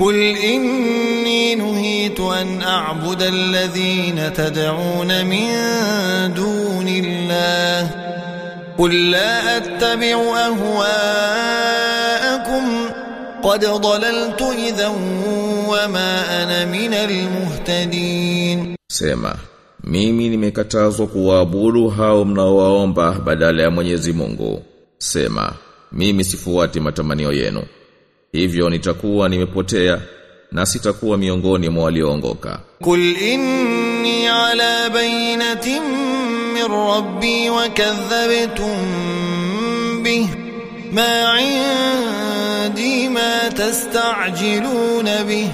قل إني نهيت أن أعبد الذين تدعون من دون الله قل لا أتبع أهواءكم قد ضللت إذا وما أنا من المهتدين Sema, mimi nimekatazwa kuwaabudu hao mnaowaomba badala ya Mwenyezi Mungu. Sema, mimi sifuati matamanio yenu. Hivyo nitakuwa nimepotea na sitakuwa miongoni mwa walioongoka. قل إني على بينة من ربي وكذبتم به ما عندي ما تستعجلون به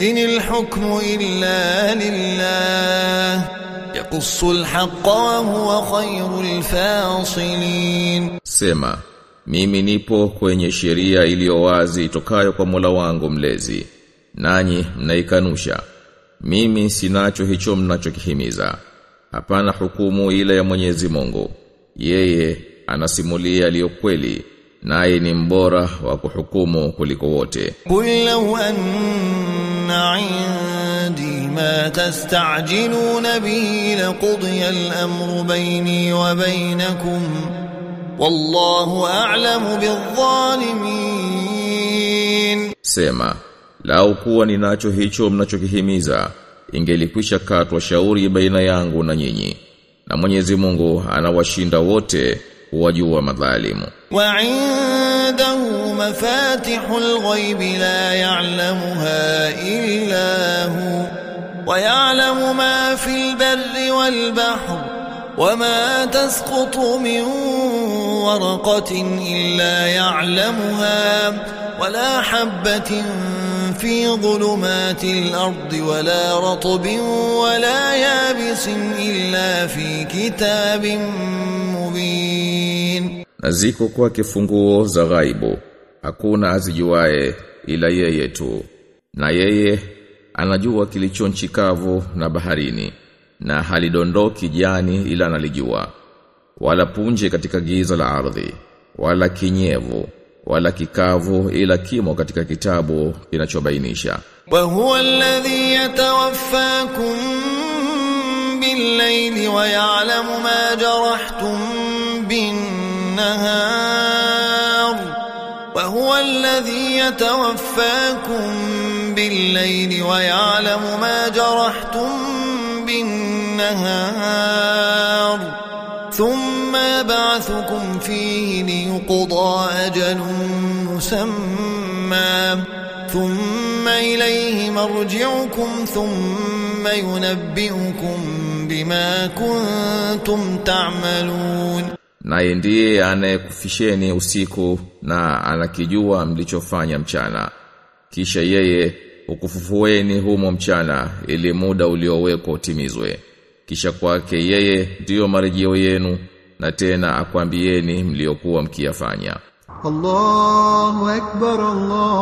إن الحكم إلا لله يقص الحق وهو خير الفاصلين Sema, mimi nipo kwenye sheria iliyo wazi itokayo kwa Mola wangu mlezi. Nanyi mnaikanusha. Mimi sinacho hicho mnachokihimiza. Hapana hukumu ile ya Mwenyezi Mungu. Yeye anasimulia aliyokweli naye ni mbora wa kuhukumu kuliko wote. Qul ma tastajiluna bihi laqdiya wallahu a'lamu bidh-dhalimin. Sema lau kuwa ninacho hicho mnachokihimiza ingelikwisha katwa shauri baina yangu na nyinyi na Mwenyezi Mungu anawashinda wote wajua madhalimu. Wa indahu mafatihul ghaibi la ya'lamuha illa hu wa ya'lamu ma fil barri wal bahri وما تسقط من ورقة إلا يعلمها ولا حبة في ظلمات الأرض ولا رطب ولا يابس إلا في كتاب مبين Na ziko kwake funguo za ghaibu. Hakuna azijuae ila yeye tu. Na yeye anajua kilicho nchi kavu na baharini. na halidondoki jani ila nalijua wala punje katika giza la ardhi wala kinyevu wala kikavu ila kimo katika kitabu kinachobainisha. Wa huwa alladhi yatawaffakum bil-layli wa ya'lamu ma jarahtum bin-nahar. Wa huwa alladhi yatawaffakum bil-layli wa ya'lamu ma jarahtum بالنهار ثم يبعثكم فيه ليقضى أجل مسمى ثم إليه مرجعكم ثم ينبئكم بما كنتم تعملون Naye ndiye anayekufisheni usiku na anakijua mlichofanya mchana. Kisha yeye ukufufueni humo mchana ili muda uliowekwa utimizwe. Kisha kwake yeye ndiyo marejeo yenu na tena akwambieni mliokuwa mkiyafanya. Allahu akbar Allahu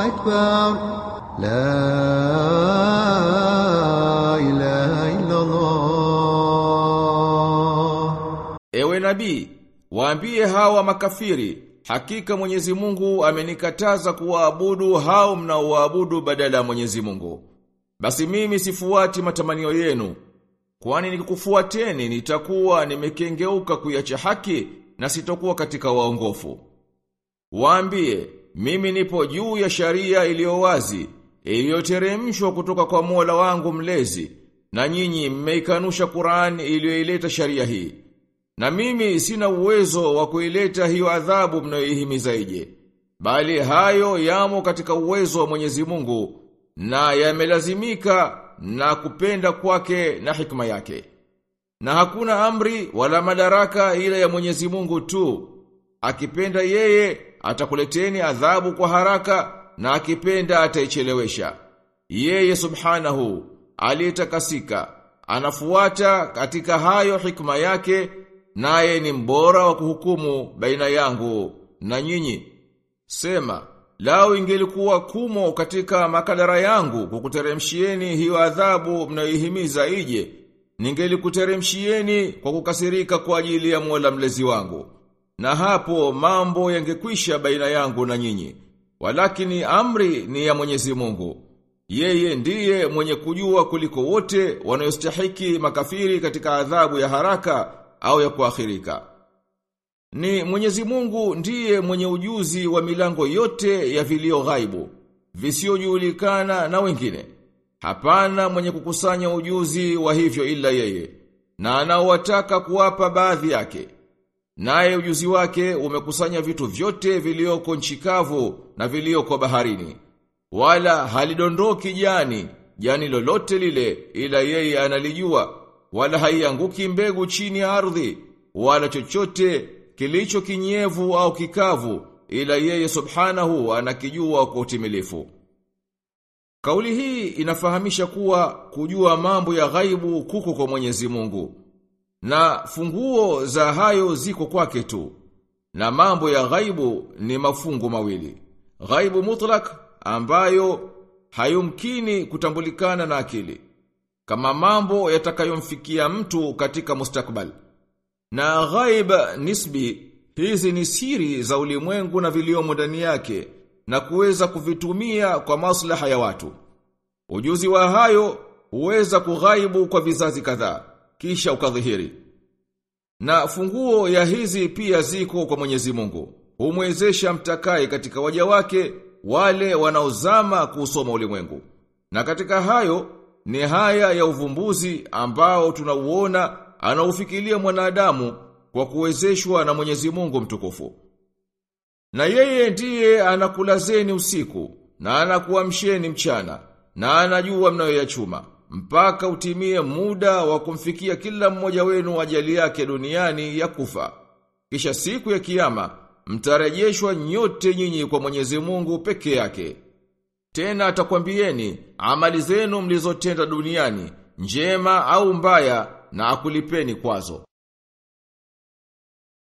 akbar. La Ewe nabii, waambie hawa makafiri hakika Mwenyezi Mungu amenikataza kuwaabudu hao mnaoabudu badala ya Mwenyezi Mungu. Basi mimi sifuati matamanio yenu, kwani nikikufuateni nitakuwa nimekengeuka kuiacha haki na sitokuwa katika waongofu. Waambie, mimi nipo juu ya sharia iliyo wazi, iliyoteremshwa kutoka kwa Mola wangu mlezi, na nyinyi mmeikanusha Qur'an iliyoileta sharia hii. Na mimi sina uwezo wa kuileta hiyo adhabu mnayoihimiza ije. Bali hayo yamo katika uwezo wa Mwenyezi Mungu na yamelazimika na kupenda kwake na hikma yake. Na hakuna amri wala madaraka ila ya Mwenyezi Mungu tu. Akipenda yeye atakuleteni adhabu kwa haraka na akipenda ataichelewesha. Yeye subhanahu aliyetakasika anafuata katika hayo hikma yake naye ni mbora wa kuhukumu baina yangu na nyinyi. Sema, lao ingelikuwa kumo katika makadara yangu kukuteremshieni hiyo adhabu mnayoihimiza ije, ningelikuteremshieni kwa kukasirika kwa ajili ya Mola mlezi wangu. na hapo mambo yangekwisha baina yangu na nyinyi. Walakini amri ni ya Mwenyezi Mungu. Yeye ndiye mwenye kujua kuliko wote wanayostahiki makafiri katika adhabu ya haraka au ya kuakhirika. Ni Mwenyezi Mungu ndiye mwenye ujuzi wa milango yote ya vilio ghaibu, visiojulikana na wengine. Hapana mwenye kukusanya ujuzi wa hivyo ila yeye, na anaowataka kuwapa baadhi yake. Naye ujuzi wake umekusanya vitu vyote vilioko nchikavu na vilioko baharini. Wala halidondoki jani, jani lolote lile ila yeye analijua, wala haianguki mbegu chini ya ardhi, wala chochote kilicho kinyevu au kikavu ila yeye subhanahu anakijua kwa utimilifu. Kauli hii inafahamisha kuwa kujua mambo ya ghaibu kuko kwa Mwenyezi Mungu. Na funguo za hayo ziko kwake tu. Na mambo ya ghaibu ni mafungu mawili. Ghaibu mutlak ambayo hayumkini kutambulikana na akili. Kama mambo yatakayomfikia mtu katika mustakbal. Na ghaib nisbi hizi ni siri za ulimwengu na viliomo ndani yake na kuweza kuvitumia kwa maslaha ya watu. Ujuzi wa hayo huweza kughaibu kwa vizazi kadhaa kisha ukadhihiri. Na funguo ya hizi pia ziko kwa Mwenyezi Mungu. Humwezesha mtakaye katika waja wake wale wanaozama kusoma ulimwengu. Na katika hayo ni haya ya uvumbuzi ambao tunauona anaufikilia mwanadamu kwa kuwezeshwa na Mwenyezi Mungu mtukufu. Na yeye ndiye anakulazeni usiku na anakuamsheni mchana na anajua mnayoyachuma mpaka utimie muda wa kumfikia kila mmoja wenu ajali yake duniani ya kufa. Kisha siku ya kiyama mtarejeshwa nyote nyinyi kwa Mwenyezi Mungu peke yake. Tena atakwambieni amali zenu mlizotenda duniani njema au mbaya na akulipeni kwazo.